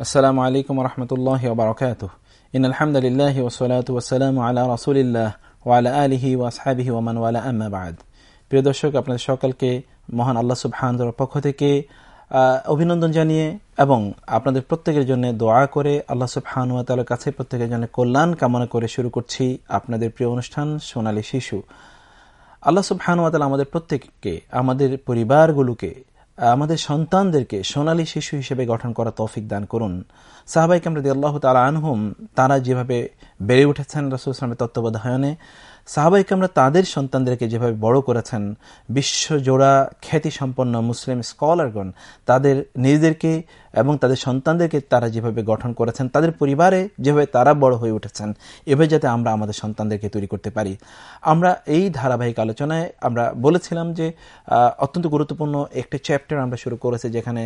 السلام عليكم ورحمة الله وبركاته إن الحمد لله والصلاة والسلام على رسول الله وعلى آله وأصحابه ومن ولا أما بعد প্রিয় দর্শক আপনাদের সকলকে মহান আল্লাহ সুবহানাহুর পক্ষ থেকে অভিনন্দন জানিয়ে এবং আপনাদের প্রত্যেকের জন্য দোয়া করে আল্লাহ সুবহানুয়া তাআলার কাছে প্রত্যেকের জন্য কল্যাণ কামনা করে শুরু করছি আপনাদের প্রিয় অনুষ্ঠান সোনালী শিশু। আল্লাহ সুবহানুয়া তাআলা আমাদের প্রত্যেককে, আমাদের পরিবারগুলোকে, আমাদের সন্তানদেরকে সোনালী শিশু হিসেবে গঠন করা তৌফিক দান করুন। সাহাবাই কামরাদি আল্লাহ তালা আনহুম, তারা যেভাবে বেড়ে উঠেছেন রসুল ইসলামের তত্ত্বাবধায়নে সাহাবাই কামরা তাদের সন্তানদেরকে যেভাবে বড় করেছেন বিশ্বজোড়া খ্যাতিসম্পন্ন মুসলিম স্কলারগণ তাদের নিজেদেরকে এবং তাদের সন্তানদেরকে তারা যেভাবে গঠন করেছেন, তাদের পরিবারে যেভাবে তারা বড় হয়ে উঠেছেন, এভাবে যাতে আমরা আমাদের সন্তানদেরকে তৈরি করতে পারি। আমরা এই ধারাবাহিক আলোচনায় আমরা বলেছিলাম যে অত্যন্ত গুরুত্বপূর্ণ একটি চ্যাপ্টার আমরা শুরু করেছি যেখানে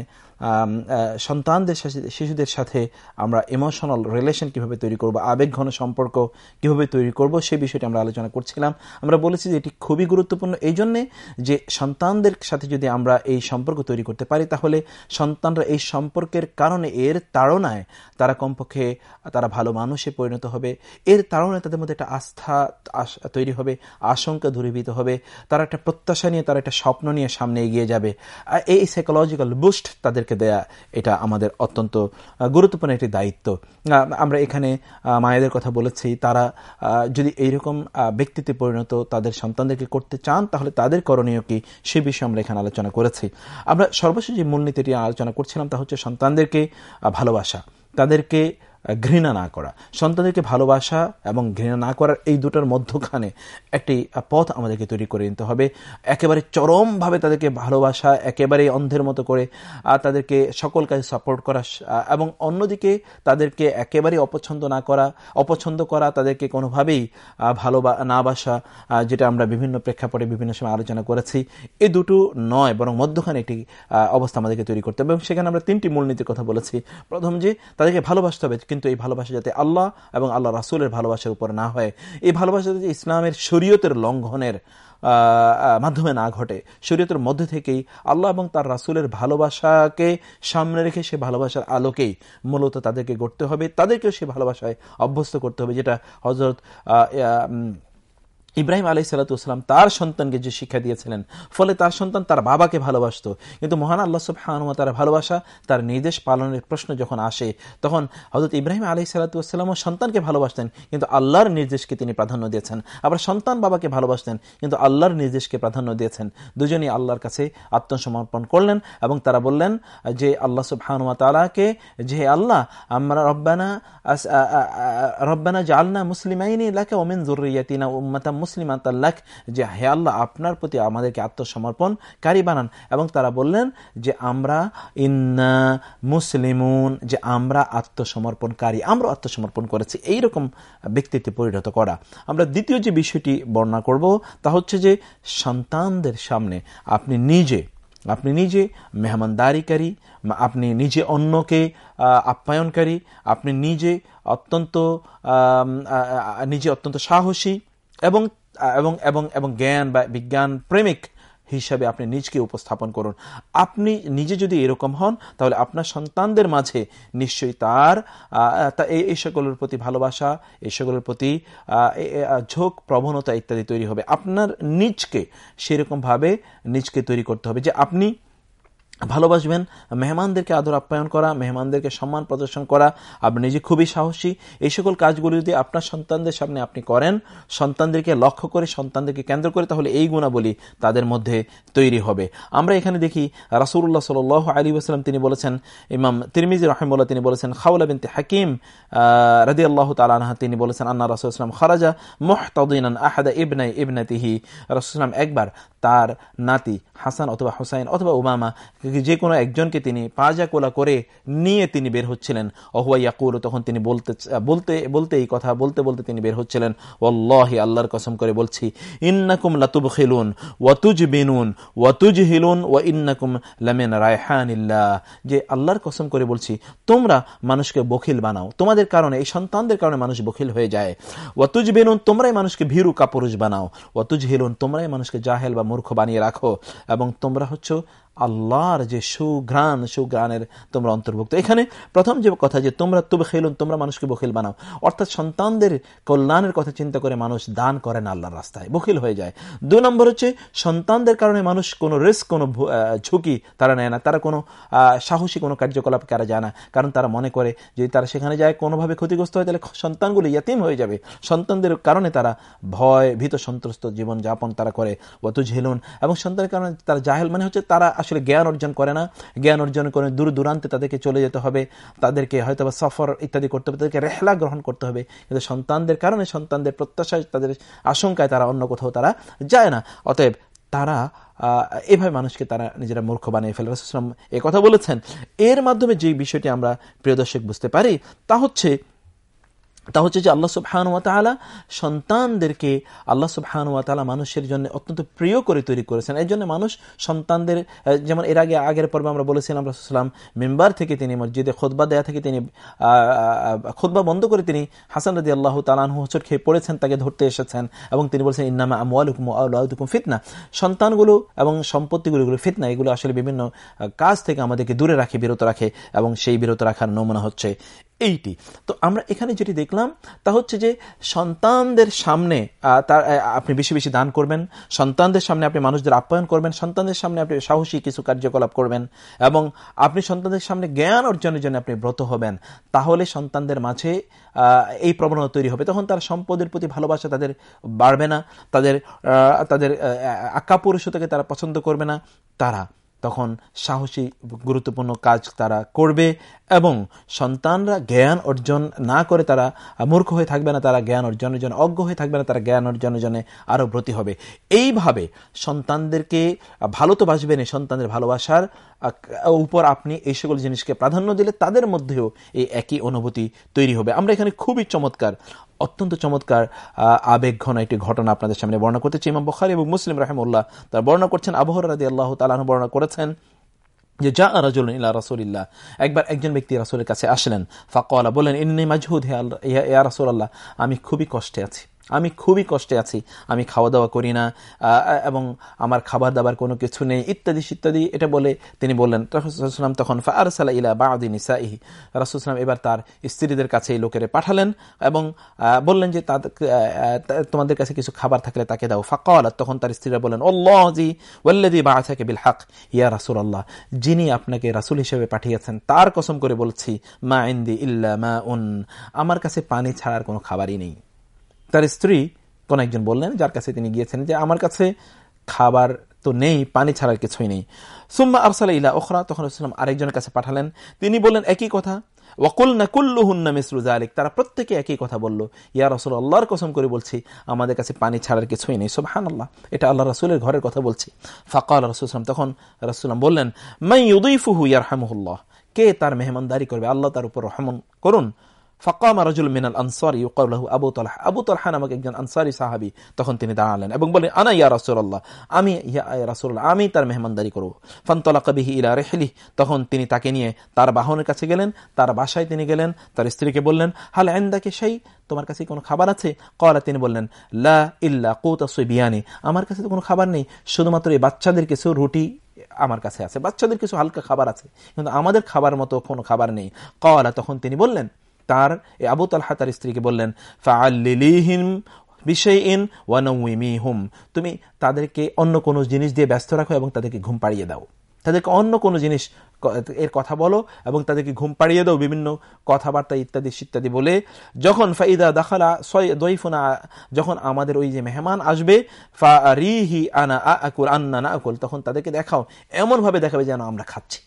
সন্তানদের শিশুদের সাথে আমরা ইমোশনাল রিলেশন কীভাবে তৈরি করব, আবেগ ঘন সম্পর্ক কীভাবে তৈরি করব সেই বিষয়টি আমরা আলোচনা করছিলাম। আমরা বলেছি যে এটি খুবই গুরুত্বপূর্ণ এই জন্যে যে সন্তানদের সাথে যদি আমরা এই সম্পর্ক তৈরি করতে পারি, তাহলে সন্তানরা এই সম্পর্কের কারণে এর তাড়নায় তারা কমপক্ষে তারা ভালো মানুষে পরিণত হবে। এর তাড়নায় তাদের মধ্যে একটা আস্থা তৈরি হবে, আশঙ্কা দূরীভূত হবে। তারা একটা প্রত্যাশা নিয়ে, তারা একটা স্বপ্ন নিয়ে সামনে এগিয়ে যাবে। এই সাইকোলজিক্যাল বুস্ট তাদেরকে দেয়া, এটা আমাদের অত্যন্ত গুরুত্বপূর্ণ একটি দায়িত্ব। আমরা এখানে মায়েদের কথা বলেছি, তারা যদি এইরকম ব্যক্তিত্বে পরিণত তাদের সন্তানদেরকে করতে চান, তাহলে তাদের করণীয় কি, সে বিষয়ে আমরা এখানে আলোচনা করেছি। আমরা সর্বশেষ যে মূলনীতিটি আলোচনা করছিলাম, তা হচ্ছে সন্তানদেরকে ভালোবাসা। তাদেরকে ঘৃণা না করা। সন্তানদেরকে ভালোবাসা এবং ঘৃণা না করার এই দুটার মধ্যখানে একটি পথ আমাদেরকে তৈরি করে নিতে হবে। একেবারে চরমভাবে তাদেরকে ভালোবাসা, একেবারে অন্ধের মতো করে তাদেরকে সকল কাজে সাপোর্ট করা, এবং অন্যদিকে তাদেরকে একেবারে অপছন্দ না করা, অপছন্দ করা, তাদেরকে কোনোভাবেই ভালো না বাসা যেটা আমরা বিভিন্ন প্রেক্ষাপটে বিভিন্ন সময় আলোচনা করেছি এই দুটো নয়, বরং মধ্যখানে একটি অবস্থা আমাদেরকে তৈরি করতে হবে। এবং সেখানে আমরা তিনটি মূলনীতির কথা বলেছি। প্রথম যে, তাদেরকে ভালোবাসতে হবে। কিন্তু এই ভালোবাসা যাতে আল্লাহ এবং আল্লাহ রাসুলের ভালোবাসার উপর না হয়। এই ভালোবাসা যাতে ইসলামের শরীয়তের লঙ্ঘনের মাধ্যমে না ঘটে, শরীয়তের মধ্যে থেকেই আল্লাহ এবং তার রাসুলের ভালোবাসাকে সামনে রেখে সে ভালোবাসার আলোকেই মূলত তাদেরকে গড়তে হবে। তাদেরকেও সে ভালোবাসায় অভ্যস্ত করতে হবে, যেটা হজরত ইব্রাহিম আলাই সালাতাম তার সন্তানকে যে শিক্ষা দিয়েছিলেন, ফলে তার সন্তান তার বাবাকে ভালোবাসত। কিন্তু মহান আল্লাহ সুবহানুমা তার ভালোবাসা, তার নির্দেশ পালনের প্রশ্ন যখন আসে, তখন হজরত ইব্রাহিম আলাই সালাতামও সন্তানকে ভালোবাসতেন, কিন্তু আল্লাহর নির্দেশকে তিনি প্রাধান্য দিয়েছেন। আবার সন্তান বাবাকে ভালোবাসতেন, কিন্তু আল্লাহর নির্দেশকে প্রাধান্য দিয়েছেন। দুজনই আল্লাহর কাছে আত্মসমর্পণ করলেন এবং তারা বললেন, যে আল্লাহ সুবহানুমা তালাকে যে আল্লাহ, আমরা রব্বানা রব্বানা জালনা মুসলিম মুসলিমাইনি লাকে ওমেন জরুরিয়াতিনা উম্মাতা মুসলিম আতাল্লাহ যে, হে আল্লাহ, আপনার প্রতি আমাদেরকে আত্মসমর্পণকারী বানান। এবং তারা বললেন যে, আমরা ইন্না মুসলিমুন, যে, আমরা আত্মসমর্পণকারী আমরা আত্মসমর্পণ করেছি। এইরকম ব্যক্তিত্বে পরিণত করা। আমরা দ্বিতীয় যে বিষয়টি বর্ণনা করব, তা হচ্ছে যে, সন্তানদের সামনে আপনি নিজে আপনি নিজে মেহমানদারিকারী আপনি নিজে অন্যকে আপ্যায়নকারী, আপনি নিজে অত্যন্ত নিজে অত্যন্ত সাহসী এবং এবং এবং এবং জ্ঞান বা বিজ্ঞান প্রেমিক হিসাবে আপনি নিজকে উপস্থাপন করুন। আপনি নিজে যদি এরকম হন, তাহলে আপনার সন্তানদের মাঝে নিশ্চয়ই তার এই সকলের প্রতি ভালোবাসা এই সকলের প্রতি ঝোঁক, প্রবণতা ইত্যাদি তৈরি হবে। আপনার নিজকে সেরকমভাবে নিজকে তৈরি করতে হবে যে আপনি ভালোবাসবেন, মেহমানদেরকে আদর আপ্যায়ন করা, মেহমানদেরকে সম্মান প্রদর্শন করা, আপনি নিজে খুবই সাহসী। এই সকল কাজগুলি যদি আপনার সন্তানদের সামনে আপনি করেন, সন্তানদেরকে লক্ষ্য করে, সন্তানদেরকে কেন্দ্র করে, তাহলে এই গুণাবলী তাদের মধ্যে তৈরি হবে। আমরা এখানে দেখি রাসুল্লাহ সাল আলী আসলাম তিনি বলেছেন, ইমাম তিরমিজি রহমুল্লাহ তিনি বলেছেন খাউলা বিনতে হাকিম রাদি আল্লাহ তালাহা তিনি বলেছেন, আন্না রাসুলাম খারাজা মোহতাদিন আহাদা ইবনাই ইবনাতিহি। রাসুলাম একবার তার নাতি হাসান অথবা হুসাইন অথবা উমামা যে কোনো একজনকে তিনি পাজা কোলা করে নিয়ে তিনি বের হচ্ছিলেন। অহুয়া ইয়াকুল, তখন তিনি বলতে বলতে বলতে এই কথা, বলতে বলতে তিনি বের হচ্ছিলেন। ওল্লাহি আল্লাহর কসম করে বলছি, ইন্নাকুম লাতুব খিলুন ওয়াতুজ বিনুন ওয়াতুজ হিলুন ও ইন্নাকুম লামেন রায়হানিল্লাহ। যে আল্লাহর কসম করে বলছি, তোমরা মানুষকে বখিল বানাও। তোমাদের কারণে, এই সন্তানদের কারণে মানুষ বখিল হয়ে যায়। ওয়াতুজ বেনুন তোমরাই মানুষকে ভীরু কাপুরুষ বানাও। ওয়াতুজ হিলুন তোমরাই মানুষকে জাহেল বা মূর্খ বানিয়ে রাখো। এবং তোমরা হচ্ছে আল্লাহর যে সুঘ্রাণ, সুঘ্রাণের তোমরা অন্তর্ভুক্ত। এখানে প্রথম যে কথা যে তোমরা তবে খেলুন, তোমরা মানুষকে বখিল বানাও। অর্থাৎ সন্তানদের কল্যাণের কথা চিন্তা করে মানুষ দান করে না আল্লাহর রাস্তায়। বখিল হয়ে যায়। দু নম্বর হচ্ছে, সন্তানদের কারণে মানুষ কোনো রিস্ক, কোনো ঝুঁকি তারা নেয় না। তারা কোনো সাহসী কোনো কার্যকলাপ করা যায় না। কারণ তারা মনে করে, যদি তারা সেখানে যায়, কোনোভাবে ক্ষতিগ্রস্ত হয়, তাহলে সন্তানগুলি ইয়াতিম হয়ে যাবে। সন্তানদের কারণে তারা ভয়, ভীত সন্ত্রস্ত জীবনযাপন তারা করে। অত ঝেলুন এবং সন্তানের কারণে তারা জাহেল মানে হচ্ছে তারা আসলে জ্ঞান অর্জন করে না। জ্ঞান অর্জন করে দূর দূরান্তে তাদেরকে চলে যেতে হবে। তাদেরকে হয়তো বা সফর ইত্যাদি করতে হবে। তাদেরকে রেহলা গ্রহণ করতে হবে। কিন্তু সন্তানদের কারণে সন্তানদের প্রত্যাশায় তাদের আশঙ্কায় তারা অন্য কোথাও তারা যায় না। অতএব তারা এভাবে মানুষকে তারা নিজেরা মূর্খ বানিয়ে ফেলে। রাসুলাম এ কথা বলেছেন। এর মাধ্যমে যে বিষয়টি আমরা প্রিয় দর্শক বুঝতে পারি, তা হচ্ছে তা হচ্ছে যে আল্লাহ সুবহানুয়াতালা সন্তানদেরকে আল্লাহ সুবহানুয়াতালা মানুষের জন্য অত্যন্ত প্রিয় করে তৈরি করেছেন। এই জন্য মানুষ সন্তানদের যেমন এর আগে, আগের পর্বে আমরা বলেছিলাম রাসুলাম মেম্বার থেকে তিনি মসজিদে খোদবা দেয়া থেকে তিনি খোদবা বন্ধ করে তিনি হাসান রদি আল্লাহ তালানহু হোচট খেয়ে পড়েছেন, তাকে ধরতে এসেছেন এবং তিনি বলেছেন, ইন্নামা আমুয়ালুকুম আউলাউকুম ফিতনা। সন্তানগুলো এবং সম্পত্তিগুলো, ফিতনা, এগুলো আসলে বিভিন্ন কাজ থেকে আমাদেরকে দূরে রাখে, বিরত রাখে এবং সেই বিরত রাখার নমুনা হচ্ছে এইটি। তো আমরা এখানে যেটি দেখলাম, তা হচ্ছে যে সন্তানদের সামনে তার আপনি বেশি বেশি দান করবেন, সন্তানদের সামনে আপনি মানুষদের আপ্যায়ন করবেন, সন্তানদের সামনে আপনি সাহসী কিছু কার্যকলাপ করবেন, এবং আপনি সন্তানদের সামনে জ্ঞান অর্জনের জন্য আপনি ব্রত হবেন, তাহলে সন্তানদের মাঝে এই প্রবণতা তৈরি হবে। তখন তার সম্পদের প্রতি ভালোবাসা তাদের বাড়বে না, তাদের তাদের আক্কা পুরুষতাকে তারা পছন্দ করবে না, তারা তখন সাহসী গুরুত্বপূর্ণ কাজ তারা করবে এবং সন্তানরা জ্ঞান অর্জন না করে তারা মূর্খ হয়ে থাকবে না, তারা জ্ঞান অর্জনের জন্য অজ্ঞ হয়ে থাকবে না, তারা জ্ঞান অর্জনের জন্য আরও ব্রতী হবে। এইভাবে সন্তানদেরকে ভালো তো বাসবেন এই সন্তানদের ভালোবাসার উপর আপনি এই সকল জিনিসকে প্রাধান্য দিলে তাদের মধ্যেও এই একই অনুভূতি তৈরি হবে। আমরা এখানে খুবই চমৎকার অত্যন্ত চমৎকার আবেগ ঘন একটি ঘটনা আপনাদের সামনে বর্ণনা করতে চাই। বখারি এবং মুসলিম রাহেমুল্লাহ তার বর্ণনা করছেন। আবহর রাজি আল্লাহ তালাহ বর্ণনা করেছেন যে যা রাজুল ইলা একবার একজন ব্যক্তি রাসুলের কাছে আসলেন। ফাঁকা বলেন ইন্নি মাজহুদ, হে ইয়া রাসুল আল্লাহ আমি খুবই কষ্টে আছি। আমি খুবই কষ্টে আছি। আমি খাওয়া দাওয়া করি না এবং আমার খাবার দাবার কোনো কিছু নেই, ইত্যাদি ইত্যাদি এটা বলে তিনি বললেন রাসুলাম তখন ফারসালা ইলা বাদিন ইসাইহি রাসুলাম এবার তার স্ত্রীদের কাছে এই লোকের পাঠালেন এবং বললেন যে তোমাদের কাছে কিছু খাবার থাকলে তাকে দাও। ফাঁকা তখন তার স্ত্রীরা বলেন ওল্লাহি ওল্লাদি বা থাকে বিল হাক ইয়া রাসুল আল্লাহ যিনি আপনাকে রাসুল হিসেবে পাঠিয়েছেন, তার কসম করে বলছি, মা ইন্দি ইল্লা মা উন আমার কাছে পানি ছাড়ার কোনো খাবারই নেই। তার স্ত্রী কোন একজন বললেন, যার কাছে তিনি গিয়েছেন যে, আমার কাছে খাবার তো নেই, পানি ছাড়ার কিছুই নেই। সুম্মা আরসালা ইলা ওখরা তখন ইসলাম আরেকজনের কাছে পাঠালেন। তিনি বললেন, একই কথা। ওয়াকুল না কুল্লুহুন্না মিসরুজ আলিক তারা প্রত্যেকে একই কথা বলল। ইয়া রসুল আল্লাহর কসম করে বলছি, আমাদের কাছে পানি ছাড়ার কিছুই নেই। সব হান আল্লাহ এটা আল্লাহ রসুলের ঘরের কথা বলছি। ফাঁকা আল্লাহ রসুলাম তখন রসুলাম বললেন মাই ইয়ার হামহুল্লাহ কে তার মেহমানদারি করবে? আল্লাহ তার উপর রহমন করুন। ফকাম রাজুল মিনাল আনসারি ইউকাউলাহু আবু তালহা আবু তালহা নামক একজন আনসারি সাহাবি তখন তিনি দাঁড়ালেন এবং বলেন আনা ইয়া রাসূলুল্লাহ আমি ইয়া রাসূলুল্লাহ আমি তার মেহমানদারি করব ফানতালাকা বিহি ইলা রিহলি তখন তিনি তাকে নিয়ে তার বাহনের কাছে গেলেন তার বাসায় তিনি গেলেন তার স্ত্রীকে বললেন হাল ইনদাকে সেই তোমার কাছে কোনো খাবার আছে কলা তিনি বললেন লা ইল্লা কুতা সুবিয়ানি আমার কাছে তো কোনো খাবার নেই শুধুমাত্র এই বাচ্চাদের কিছু রুটি আমার কাছে আছে। বাচ্চাদের কিছু হালকা খাবার আছে, কিন্তু আমাদের খাবার মতো কোনো খাবার নেই। কলা তখন তিনি বললেন তার আবু তালহা তার স্ত্রীকে বললেন, ফাআল্লিলিহিম বিষয়ইন ওয়ানউমিহুম তুমি তাদেরকে অন্য কোনো জিনিস দিয়ে ব্যস্ত রাখো এবং তাদেরকে ঘুম পাড়িয়ে দাও। তাদেরকে অন্য কোনো জিনিস এর কথা বলো এবং তাদেরকে ঘুম পাড়িয়ে দাও, বিভিন্ন কথাবার্তা ইত্যাদি ইত্যাদি বলে। যখন ফাইদা দাখালা দইফুনা যখন আমাদের ওই যে মেহমান আসবে ফা রিহি আনা আকুল, আন্না না আকুল, তখন তাদেরকে দেখাও। এমনভাবে দেখাবে যেন আমরা খাচ্ছি।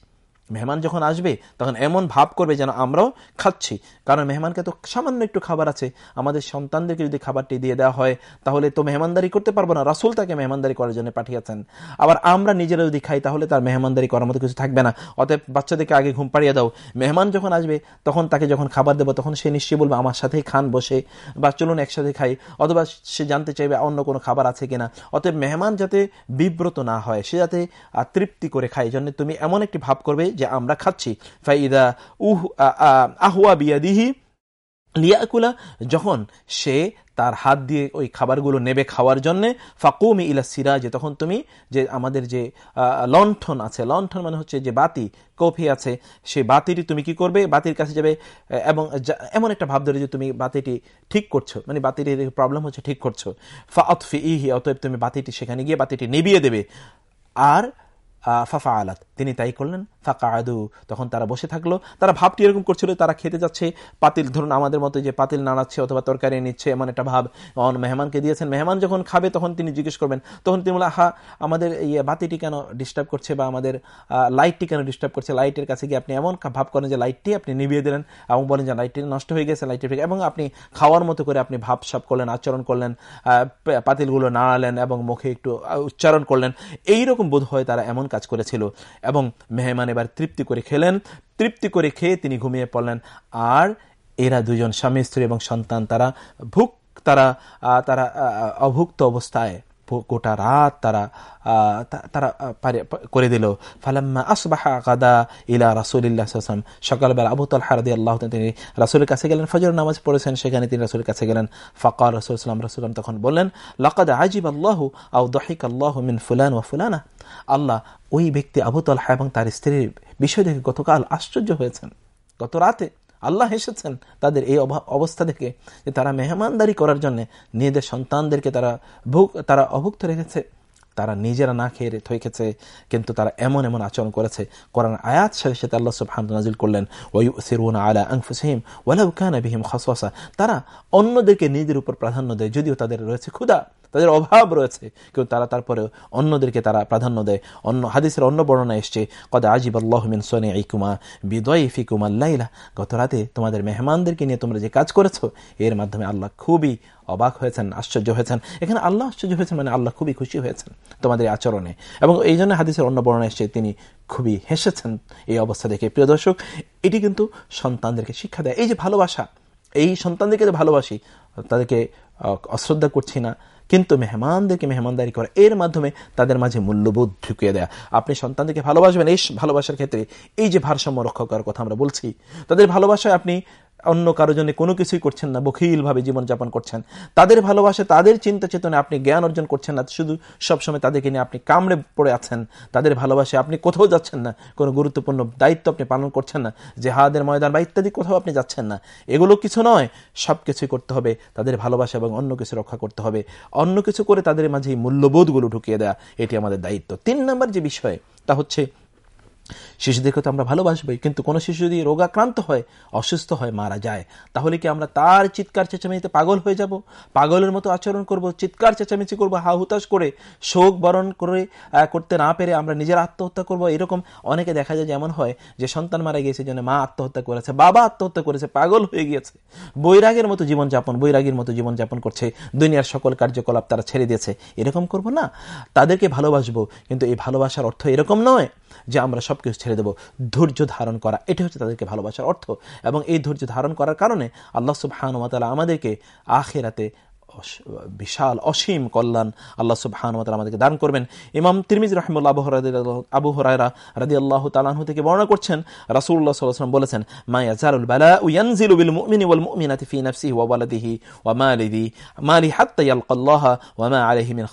মেহমান যখন আসবে, তখন এমন ভাব করবে যেন আমরাও খাচ্ছি। কারণ মেহমানকে তো সামান্য একটু খাবার আছে। আমাদের সন্তানদেরকে যদি খাবারটি দিয়ে দেওয়া হয়, তাহলে তো মেহমানদারি করতে পারব না। রাসুল তাকে মেহমানদারি করার জন্য পাঠিয়েছেন। আবার আমরা নিজেরা যদি খাই, তাহলে তার মেহমানদারি করার মতো কিছু থাকবে না। অতএব বাচ্চাদেরকে আগে ঘুম পাড়িয়ে দাও। মেহমান যখন আসবে, তখন তাকে যখন খাবার দেবো, তখন সে নিশ্চয়ই বলবে, আমার সাথেই খান, বসে। বা চলুন একসাথে খাই। অথবা সে জানতে চাইবে, অন্য কোনো খাবার আছে কিনা? অতএব মেহমান যাতে বিব্রত না হয়, সে যাতে তৃপ্তি করে খায়। জন্য তুমি এমন একটি ভাব করবে যে আমরা খাচ্ছি। ফাইদা উহ আহুয়া বিয়াদিহি লিয়াকুলা, যখন সে তার হাত দিয়ে ওই খাবারগুলো নেবে খাওয়ার জন্যে, ফাকুমি ইলা সিরাজে, তখন তুমি যে আমাদের যে লণ্ঠন আছে, লণ্ঠন মানে হচ্ছে যে বাতি, কফি আছে সেই বাতিটি তুমি কি করবে? বাতির কাছে যাবে, এবং এমন একটা ভাব ধরে যে তুমি বাতিটি ঠিক করছ মানে বাতিটি প্রবলেম হচ্ছে ঠিক করছ। ফা অতফি ইহি অতএব তুমি বাতিটি সেখানে গিয়ে বাতিটি নিবিয়ে দেবে। আর ফাফা আলাত তিনি তাই করলেন। ফাঁকা আদু তখন তারা বসে থাকল। তারা ভাবটি এরকম করছিল, তারা খেতে যাচ্ছে। পাতিল, ধরুন আমাদের মতো যে পাতিল নাড়াচ্ছে অথবা তরকারি নিচ্ছে, এমন একটা ভাব মেহমানকে দিয়েছেন। মেহমান যখন খাবে, তখন তিনি জিজ্ঞেস করবেন, তখন তিনি বলে হা আমাদের এই বাতিটি কেন ডিস্টার্ব করছে বা আমাদের লাইটটি কেন ডিস্টার্ব করছে? লাইটের কাছে গিয়ে আপনি এমন ভাব করেন যে লাইটটি আপনি নিভিয়ে দিলেন এবং বলেন যে লাইটটি নষ্ট হয়ে গেছে লাইটটি এবং আপনি খাওয়ার মতো করে আপনি ভাব সাপ করলেন, আচরণ করলেন পাতিলগুলো নাড়ালেন এবং মুখে একটু উচ্চারণ করলেন। এইরকম বোধ হয় তারা এমন কাজ করেছিল। এবং মেহমান এবার তৃপ্তি করে খেলেন। তৃপ্তি করে খেয়ে তিনি ঘুমিয়ে পড়লেন। আর এরা দুজন স্বামী, স্ত্রী এবং সন্তান, তারা ভুক, তারা তারা অভুক্ত অবস্থায় গোটা রাত তারা তারা করে দিল। ফালাম্মা আসবাহা কাদা ইলা রাসুলিল্লাহ সকালবেলা আবু তাল হারদি আল্লাহ তিনি রাসুলের কাছে গেলেন, ফজর নামাজ পড়েছেন, সেখানে তিনি রাসুলের কাছে গেলেন। ফকাল রসুল সাল্লাম রসুলাম তখন বললেন, লকাদ আজিব আল্লাহ আউ দহিক আল্লাহ মিন ফুলান ও ফুলানা। আল্লাহ ওই ব্যক্তি আবু তালহা এবং তার স্ত্রীর বিষয় দেখে গতকাল আশ্চর্য হয়েছেন। গত রাতে আল্লাহ এসেছেন তাদের এই অবস্থা দেখে যে তারা মেহমানদারি করার জন্য নিজেদের সন্তানদেরকে তারা ভুক তারা অভুক্ত রেখেছে। তারা নিজেরা না খেয়ে থেকেছে, কিন্তু তারা এমন এমন আচরণ করেছে। কোরআন আয়াত সাথে সাথে আল্লাহ সুবহান নাজিল করলেন ওয়ু সিরুনা আলা আংফুসহিম ওয়ালাউ কানা বিহিম খাসওয়াসা তারা অন্যদেরকে নিজেদের উপর প্রাধান্য দেয়, যদিও তাদের রয়েছে ক্ষুধা। তাদের অভাব রয়েছে। কিন্তু তারা তারপরে অন্যদেরকে তারা প্রাধান্য দেয়। অন্য হাদিসের অন্য বর্ণনা এসছে, কদ আজিব আল্লাহমিন সোনে ইকুমা বিদয় ফিকুমা লাইলা গত রাতে তোমাদের মেহমানদেরকে নিয়ে তোমরা যে কাজ করেছ, এর মাধ্যমে আল্লাহ খুবই অবাক হয়েছেন, আশ্চর্য হয়েছেন। এখানে আল্লাহ আশ্চর্য হয়েছেন মানে আল্লাহ খুবই খুশি হয়েছেন তোমাদের আচরণে। এবং এই জন্য হাদিসের অন্য বর্ণনা এসছে, তিনি খুবই হেসেছেন এই অবস্থা দেখে। প্রিয় দর্শক, এটি কিন্তু সন্তানদেরকে শিক্ষা দেয়। এই যে ভালোবাসা, এই সন্তানদেরকে যে ভালোবাসি, তাদেরকে অশ্রদ্ধা করছি না কিন্তু মেহমানদেরকে মেহমানদারি করা, এর মাধ্যমে তাদের মাঝে মূল্যবোধ ঢুকিয়ে দেয়া। আপনি সন্তানদেরকে ভালোবাসবেন এই ভালোবাসার ক্ষেত্রে এই যে ভারসাম্য রক্ষা করার কথা আমরা বলছি, তাদের ভালোবাসায় আপনি অন্য কারও জন্য কোনো কিছুই করছেন না, বখিলভাবে জীবনযাপন করছেন। তাদের ভালোবাসা, তাদের চিন্তা চেতনে আপনি জ্ঞান অর্জন করছেন না, শুধু সবসময় তাদেরকে নিয়ে আপনি কামড়ে পড়ে আছেন। তাদের ভালোবাসে আপনি কোথাও যাচ্ছেন না, কোনো গুরুত্বপূর্ণ দায়িত্ব আপনি পালন করছেন না যে হাদের ময়দান বা ইত্যাদি কোথাও আপনি যাচ্ছেন না। এগুলো কিছু নয় সব কিছুই করতে হবে, তাদের ভালোবাসা এবং অন্য কিছু রক্ষা করতে হবে। অন্য কিছু করে তাদের মাঝে এই মূল্যবোধগুলো ঢুকিয়ে দেওয়া এটি আমাদের দায়িত্ব। তিন নম্বর যে বিষয়, তা হচ্ছে শিশুদেরকে তো আমরা ভালোবাসবই, কিন্তু কোনো শিশু যদি রোগাক্রান্ত হয়, অসুস্থ হয়, মারা যায়, তাহলে কি আমরা তার চিৎকার চেঁচামেচিতে পাগল হয়ে যাব? পাগলের মতো আচরণ করব, চিৎকার চেঁচামেচি করব হা হুতাশ করে, শোক বরণ করে করতে না পেরে আমরা নিজের আত্মহত্যা করব? এরকম অনেকে দেখা যায় যেমন হয় যে সন্তান মারা গিয়েছে জন্য মা আত্মহত্যা করেছে, বাবা আত্মহত্যা করেছে, পাগল হয়ে গিয়েছে। বৈরাগের মতো জীবনযাপন, বৈরাগীর মতো জীবনযাপন করছে, দুনিয়ার সকল কার্যকলাপ তারা ছেড়ে দিয়েছে। এরকম করব না? তাদেরকে ভালোবাসবো, কিন্তু এই ভালোবাসার অর্থ এরকম নয় যে আমরা সব কিছু ছেড়ে দেবো। ধৈর্য ধারণ করা, এটি হচ্ছে তাদেরকে ভালোবাসার অর্থ। এবং এই ধৈর্য ধারণ করার কারণে আল্লাহ সুবাহানুমাতালা আমাদেরকে আখেরাতে বিশাল, অসীম কল্যাণ আল্লাহ সুবাহানুমাতাল আমাদেরকে দান করবেন। ইমাম তিরমিজ রহমুল্লা আবু আবু হরাইরা রাদি আল্লাহ তালাহু থেকে বর্ণনা করছেন রাসুল্লাহ সাল্লাম বলেছেন মায়া জারুল বালা উয়ানজিলু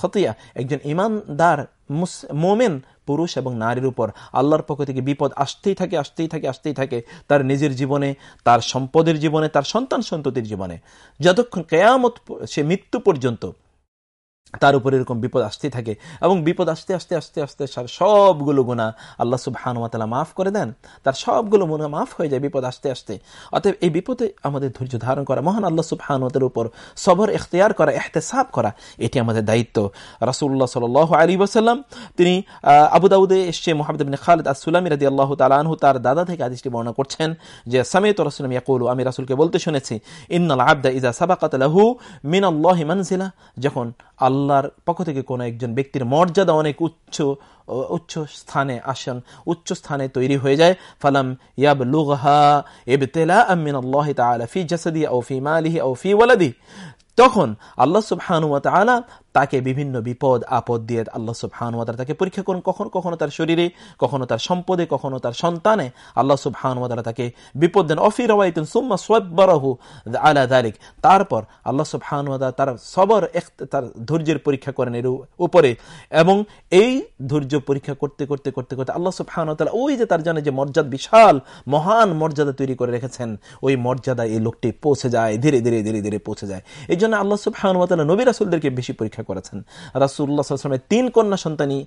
খতিয়া একজন ইমানদার মোমেন পুরুষ এবং নারীর উপর আল্লাহর পক্ষ থেকে বিপদ আসতেই থাকে আসতেই থাকে আসতেই থাকে তার নিজের জীবনে, তার সম্পদের জীবনে, তার সন্তান সন্ততির জীবনে। যতক্ষণ কেয়ামত সে মৃত্যু পর্যন্ত তার উপর এরকম বিপদ আসতে থাকে এবং বিপদ আসতে আসতে আসতে আসতে সবগুলো গুণা আল্লাহ সুবাহানুমাতালা মাফ করে দেন। তার সবগুলো গুণা মাফ হয়ে যায় বিপদ আসতে আসতে। অতএব এই বিপদে আমাদের ধৈর্য ধারণ করা, মহান আল্লাহ সুবাহানুতের উপর সবর এখতিয়ার করা এহতেসাব করা, এটি আমাদের দায়িত্ব। রাসুল্লাহ সাল আলী ওসাল্লাম তিনি আবুদাউদে এসছে মোহাম্মদ খালিদ আসুলামি রাদি আল্লাহ তালাহু তার দাদা থেকে আদিসটি বর্ণনা করছেন যে সামেত রসুলাম ইয়াকুল, আমি রাসুলকে বলতে শুনেছি, ইন্নাল আবদা ইজা সাবাকাত লাহু মিন আল্লাহ মানজিলা। যখন আল্লাহর পক্ষ থেকে কোনো একজন ব্যক্তির মর্যাদা অনেক উচ্চ উচ্চ স্থানে আসেন, উচ্চ স্থানে তৈরি হয়ে যায়। ফালাম ইয়াব লুগহা এবতেলা আমিন আল্লাহ তাআলা ফি জাসাদি ও ফি মালিহি ও ফি ওয়ালাদি। তখন আল্লাহ সুবহানাহু ওয়া তাআলা তাকে বিভিন্ন বিপদ, আপদ দিয়ে আল্লাহ সুবহানুমাতারা তাকে পরীক্ষা করুন। কখনো কখনো তার শরীরে, কখনো তার সম্পদে, কখনো তার সন্তানে আল্লাহ সুবহানুমাতারা তাকে বিপদ দেন। অফির রওয়াইতুন সুম্মা সোয়াব্বারাহু আলা দালিক তারপর আল্লাহ সুবহানুমাতারা তার সবর তার ধৈর্যের পরীক্ষা করেন এর উপরে। এবং এই ধৈর্য পরীক্ষা করতে করতে করতে করতে আল্লাহ সুবহানুতালা ওই যে তার জন্য যে মর্যাদা, বিশাল, মহান মর্যাদা তৈরি করে রেখেছেন, ওই মর্যাদা এই লোকটি পৌঁছে যায়, ধীরে ধীরে ধীরে ধীরে পৌঁছে যায়। এই জন্য আল্লাহ সুবহানুতালা নবী রাসুলদেরকে বেশি পরীক্ষা করেছেন। রাসুল্লাহামের তিন কন্যা সন্তানই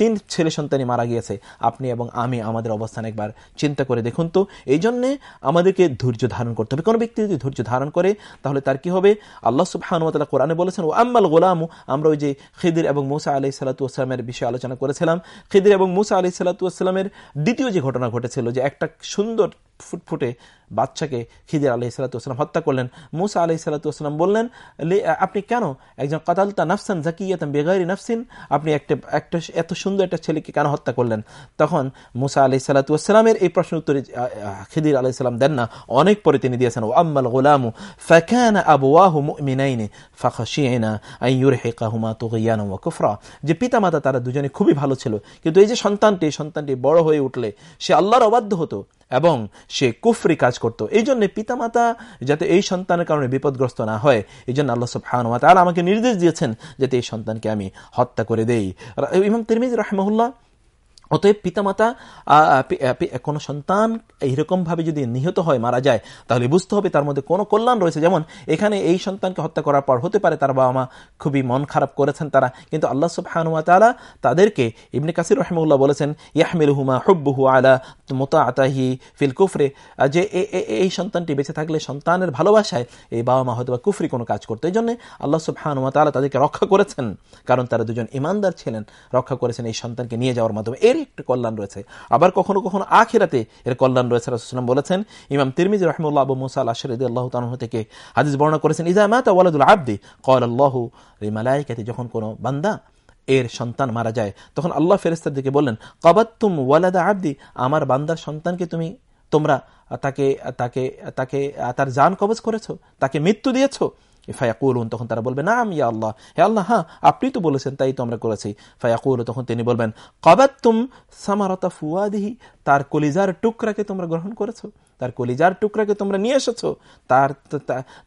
তিন ছেলে সন্তানই মারা গিয়েছে। আপনি এবং আমি আমাদের অবস্থান একবার চিন্তা করে দেখুন তো। এই জন্যে আমাদেরকে ধৈর্য ধারণ করতে হবে। কোনো ব্যক্তি যদি ধৈর্য ধারণ করে, তাহলে তার কি হবে? আল্লাহ সুবাহানুমতাল্লাহ কোরআনে বলেছেন ও আম্মাল গোলামু আমরা ওই যে খিদির এবং মুসা আলি সাল্লাতুসলামের বিষয়ে আলোচনা করেছিলাম। খিদির এবং মুসা আলি সাল্লাতুসলামের দ্বিতীয় যে ঘটনা ঘটেছিল, যে একটা সুন্দর ফুটফুটে বাচ্চাকে খিদির আলহি সালাতাম হত্যা করলেন। মুসা আলহি সালাতাম বললেন আপনি কেন একজন কাতালতা নাফসান জাকিয়াতাম বেগারি নাফসিন, আপনি একটা একটা এত সুন্দর একটা ছেলেকে কেন হত্যা করলেন? তখন মুসা আলহি সালাতামের এই প্রশ্ন উত্তরে খিদির আলহি সাল্লাম দেন না। অনেক পরে তিনি দিয়েছেন ও আম্মাল গোলামু ফাকান আবওয়াহু মুমিনাইনে ফাখাশিয়ানা আই ইউরহিকাহুমা তুগিয়ানা ওয়া কুফরা। যে পিতামাতা তারা দুজনে খুবই ভালো ছিল, কিন্তু এই যে সন্তানটি সন্তানটি বড় হয়ে উঠলে সে আল্লাহর অবাধ্য হতো। এবং সে কুফরি কাজ করত। এই জন্য পিতামাতা যাতে এই সন্তানের কারণে বিপদগ্রস্ত না হয়, এই জন্য আল্লাহ সফান তারা আমাকে নির্দেশ দিয়েছেন যাতে এই সন্তানকে আমি হত্যা করে দেই। ইমাম তিরমিজ রহমহুল্লাহ অতএব পিতামাতা কোনো সন্তান এইরকমভাবে যদি নিহত হয়, মারা যায়, তাহলে বুঝতে হবে তার মধ্যে কোনো কল্যাণ রয়েছে। যেমন এখানে এই সন্তানকে হত্যা করার পর হতে পারে, তার বাবা মা খুবই মন খারাপ করেছেন তারা, কিন্তু আল্লাহ সুবহানুয়া তালা তাদেরকে ইবনে কাসির রহমুল্লাহ বলেছেন ইয়াহমিল হুমা হুব্বুহু আলা মোতা আতাহি ফিল কুফরে। যে এই সন্তানটি বেঁচে থাকলে সন্তানের ভালোবাসায় এই বাবা মা হয়তো বা কুফরি কোনো কাজ করতো। এই জন্য আল্লাহ সুবহানুয়া তালা তাদেরকে রক্ষা করেছেন, কারণ তারা দুজন ইমানদার ছিলেন, রক্ষা করেছেন এই সন্তানকে নিয়ে যাওয়ার মাধ্যমে। এর একটি কল্যাণ রয়েছে। আবার কখনো কখনো আখেরাতে এর কল্যাণ রয়েছে। রাসুলাম বলেছেন, ইমাম তিরমিজ রহমুল্লাহ আবু মুসা আশরদ আল্লাহ তালহ থেকে হাদিস বর্ণনা করেছেন ইজা মাতা ওয়ালাদুল আব্দি কল আল্লাহ মালাইকাতে যখন কোনো বান্দা এর সন্তান মারা যায়, তখন আল্লাহ ফেরেস্তার দিকে বললেন কবাত্তুম ওয়ালাদা আব্দি আমার বান্দার সন্তানকে তুমি, তোমরা তাকে তাকে তাকে, তার জান কবজ করেছ, তাকে মৃত্যু দিয়েছ ফায়াকুলুন তখন তারা বলবে না আমি আল্লাহ। হে আল্লাহ হ্যাঁ আপনি তো বলেছেন, তাই তো আমরা করেছি। ফায়াকুল তখন তিনি বলবেন কবাত্তুম সামারতা ফুয়াদিহি, তার কলিজার টুকরাকে তোমরা গ্রহণ করেছ, তার কলিজার টুকরাকে তোমরা নিয়ে এসেছ, তার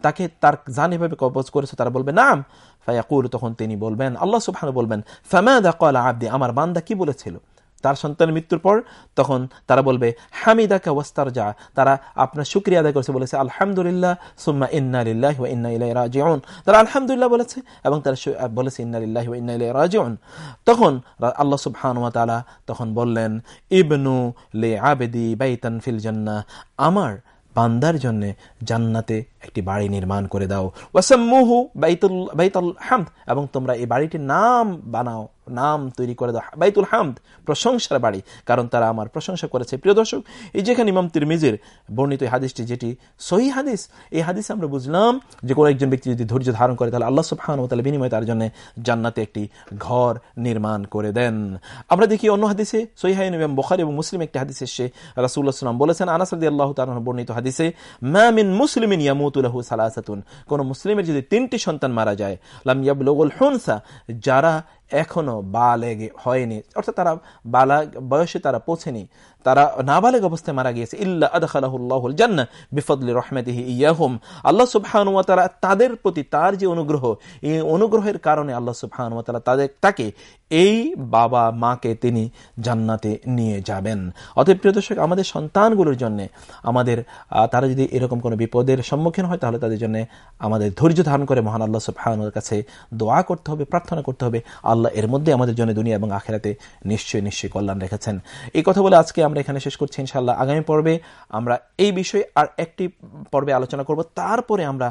তাকে তার জান এভাবে কবজ করেছ, তারা বলবে, নাম। ফায়াকুল তখন তিনি বলবেন, আল্লাহ সুবহান বলবেন ফামাদা কলা আব্দি, আমার বান্দা কি বলেছিল? তার সন্তানের মৃত্যুর পর তখন তারা বলবে, হামিদাকা ওয়াস্তার যা তারা আপনার শুক্রিয়া আদায় করেছে, বলেছে, আলহামদুলিল্লাহ, সুম্মা ইন্না লিল্লাহ ওয়া ইন্না ইলাইহি রাজিউন। তারা আলহামদুলিল্লাহ বলেছে এবং তারা বলেছে, ইন্না লিল্লাহি ওয়া ইন্না ইলাইহি রাজিউন। তখন আল্লাহ সুবহানাহু ওয়া তাআলা তখন বললেন, ইবনু লি আবদি বাইতান ফিল জান্নাহ। আমার বান্দার জন্য জান্নাতে একটি বাড়ি নির্মাণ করে দাও। ওয়াসাম্মুহু বাইতুল বাইতুল হামদ এবং তোমরা এই বাড়িটির নাম বানাও। নাম তৈরি করে দাও বাইতুল হামদ, প্রশংসার বাড়ি, কারণ তারা আমার প্রশংসা করেছে। প্রিয় দর্শক, এই যেখানে ইমাম তিরমিজের বর্ণিত হাদিসটি, যেটি সহি হাদিস, এই হাদিস আমরা বুঝলাম যে কোনো একজন ব্যক্তি যদি ধৈর্য ধারণ করে, তাহলে আল্লাহ সুবহান ও তাহলে বিনিময়ে তার জন্য জান্নাতে একটি ঘর নির্মাণ করে দেন। আমরা দেখি অন্য হাদিসে সহিহাইন এবং বখারি এবং মুসলিম একটি হাদিস সে রাসুল্লাহ সাল্লাম বলেছেন আনাসদি আল্লাহ তার বর্ণিত হাদিসে মামিন মুসলিমিন ইয়ামুতুলাহু সালাসাতুন। কোন মুসলিমের যদি তিনটি সন্তান মারা যায়, লাম ইয়াবলুগুল হুনসা, যারা এখনও বালেগে হয়নি। অর্থাৎ তারা বালা বয়সে তারা পৌঁছেনি। তারা নাবালেগ অবস্থায় মারা গিয়েছে। ইল্লা আদখালাহুল্লাহুল জান্না বিফদলি রহমতিহি ইয়াহুম। আল্লাহ সুবহানুয়া তারা তাদের প্রতি তার যে অনুগ্রহ, এই অনুগ্রহের কারণে আল্লাহ সুবহানুয়া তারা তাদের, তাকে এই বাবা মাকে তিনি জান্নাতে নিয়ে যাবেন। অতএব প্রিয় দর্শক, আমাদের সন্তানগুলোর জন্য, আমাদের তারা যদি এরকম কোনো বিপদের সম্মুখীন হয়, তাহলে তাদের জন্য আমাদের ধৈর্য ধারণ করে মহান আল্লাহ সুবহানুর কাছে দোয়া করতে হবে, প্রার্থনা করতে হবে। আল্লাহ এর মধ্যে আমাদের জন্য দুনিয়া এবং আখেরাতে নিশ্চয়ই নিশ্চয়ই কল্যাণ রেখেছেন। এই কথা বলে আজকে আমরা এখানে শেষ করছি ইনশাল্লাহ আগামী পর্বে আমরা এই বিষয়ে আর একটি পর্বে আলোচনা করব। তারপরে আমরা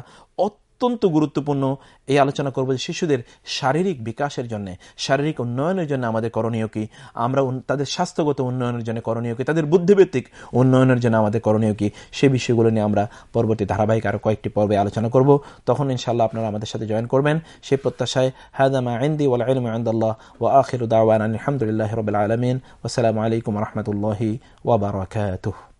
অত্যন্ত গুরুত্বপূর্ণ এই আলোচনা করব যে শিশুদের শারীরিক বিকাশের জন্য, শারীরিক উন্নয়নের জন্য আমাদের করণীয় কি? আমরা তাদের স্বাস্থ্যগত উন্নয়নের জন্য করণীয় কি? তাদের বুদ্ধিভিত্তিক উন্নয়নের জন্য আমাদের করণীয় কি? সে বিষয়গুলো নিয়ে আমরা পরবর্তী ধারাবাহিক আরও কয়েকটি পর্বে আলোচনা করব। তখন ইনশাল্লাহ আপনারা আমাদের সাথে জয়েন করবেন। সেই প্রত্যাশায় হায়দামা আইন্দি ওয়াল ইলম আন্দাল্লাহ আখির দাওয়ান আলহামদুলিল্লাহ রবিল আলমিন। ওসালামু আলাইকুম রহমতুল্লাহি ওবরাকাতুহ